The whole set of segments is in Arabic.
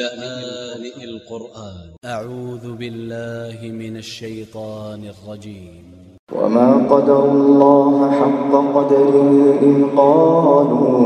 لآن القرآن. أ ع و ذ ب ا ل ل ه من ا ل ش ي ط ا ن ا ل ج ي م وما قدر الله حق قدره إذ قالوا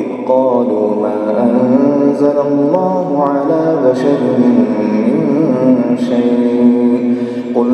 إذ قالوا ما أنزل الله على بشر من شيء.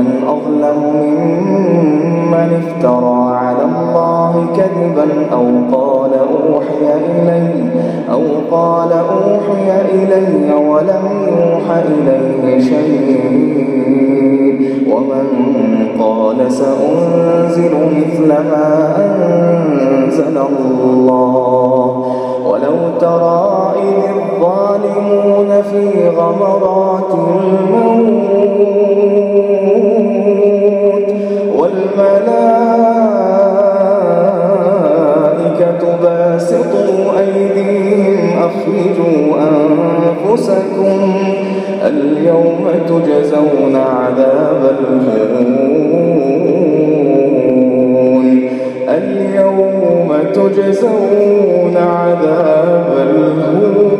ومن أظلم ممن افترى على الله كذبا أو قال أوحي إلي أو قال أوحي إلي ولم يوحى إليه شيء. ومن قال سأنزل مثل ما أنزل الله. ولو ترى إذ الظالمون في غمرات الموت والملائكة باسطوا أيديهم أخرجوا أنفسكم اليوم تجزون عذاب الهون اليوم تجزون عذاب الهون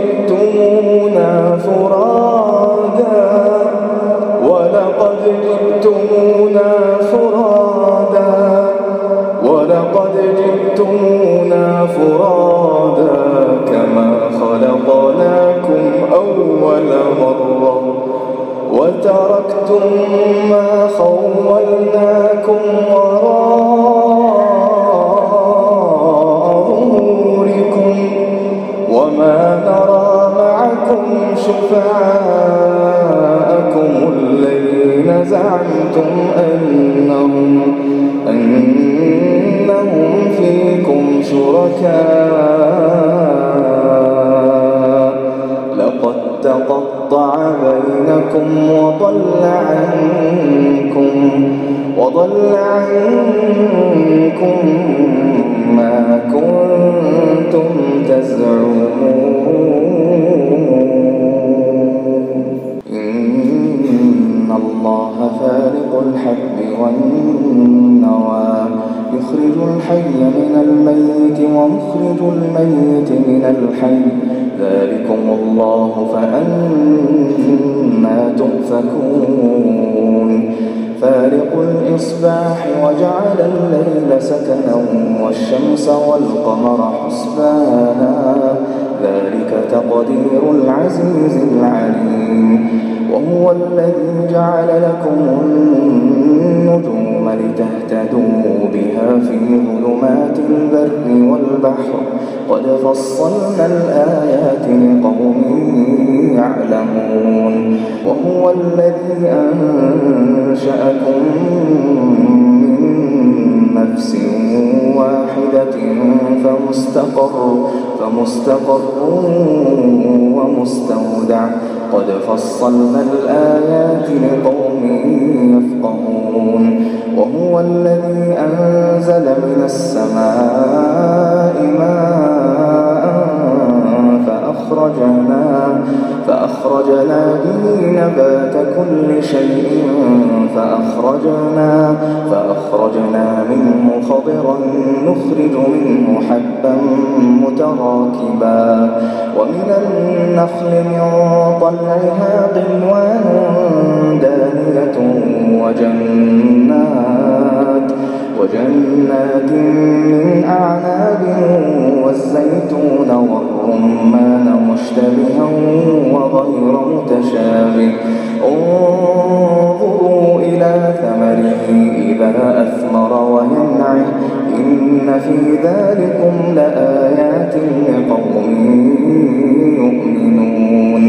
وتركتم ما خولناكم وراء ظهوركم وما نرى معكم شفعاءكم الذين زعمتم أنهم أنهم فيكم شركاء. بينكم وضل عنكم وضل عنكم ما كنتم تزعمون. إن الله فارق الحب والنوى يخرج الحي من الميت ومخرج الميت من الحي. ذلكم الله فأنا تؤفكون فارق الإصباح وجعل الليل سكنا والشمس والقمر حسبانا. ذلك تقدير العزيز العليم. وهو الذي جعل لكم البر والبحر قد فصلنا الآيات لقوم يعلمون وهو الذي أنشأكم من نفس واحدة فمستقر فمستقر ومستودع قد فصلنا الآيات لقوم يفقهون وهو الذي أنزل من السماء ماء فأخرجنا فأخرجنا به نبات كل شيء فأخرجنا, فأخرجنا منه خضرا نخرج منه حبا متراكبا ومن النخل من طلعها قنوان دانية وجنات وجنات من أعناب والزيتون والرمان مشتبها وغير متشابه. انظروا إلى ثمره إذا أثمر وينعه. إن في ذلكم لآيات لقوم يؤمنون.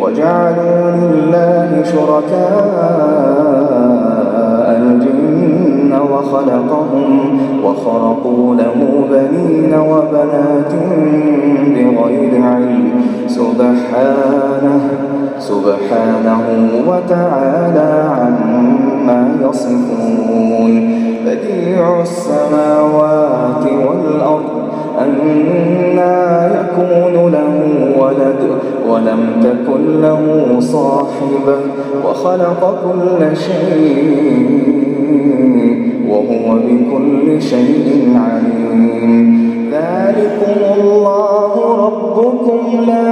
وجعلوا لله شركاء وخلقهم وخرقوا له بنين وبنات بغير علم. سبحانه سبحانه وتعالى عما يصفون. بديع السماوات والأرض أنا يكون له ولد ولم تكن له صاحبة وخلق كل شيء وهو بكل شيء عليم. ذلكم الله ربكم لا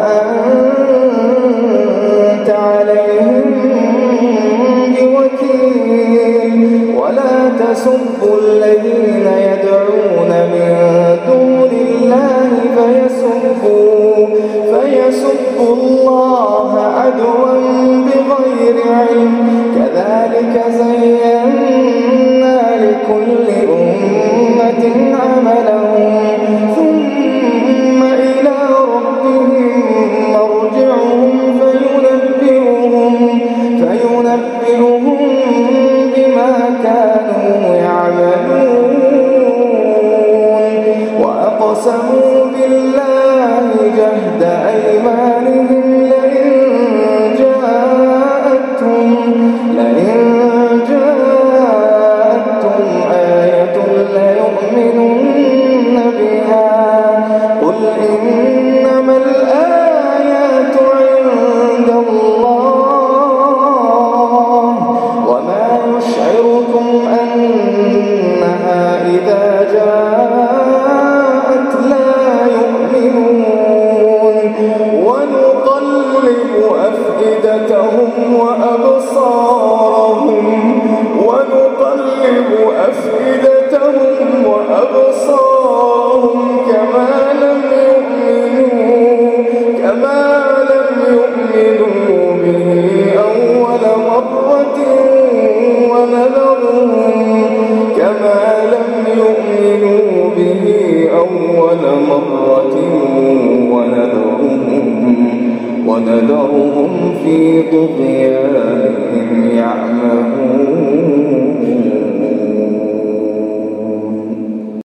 بغير علم كذلك زينا لكل وأبصارهم ونقلب أفئدتهم أبصارهم كما لم يؤمنوا كما لم يؤمنوا به أول مرة ونذرهم كما لم يؤمنوا به أول مرة ونذرهم. ونذرهم في طغيانهم يعمهون.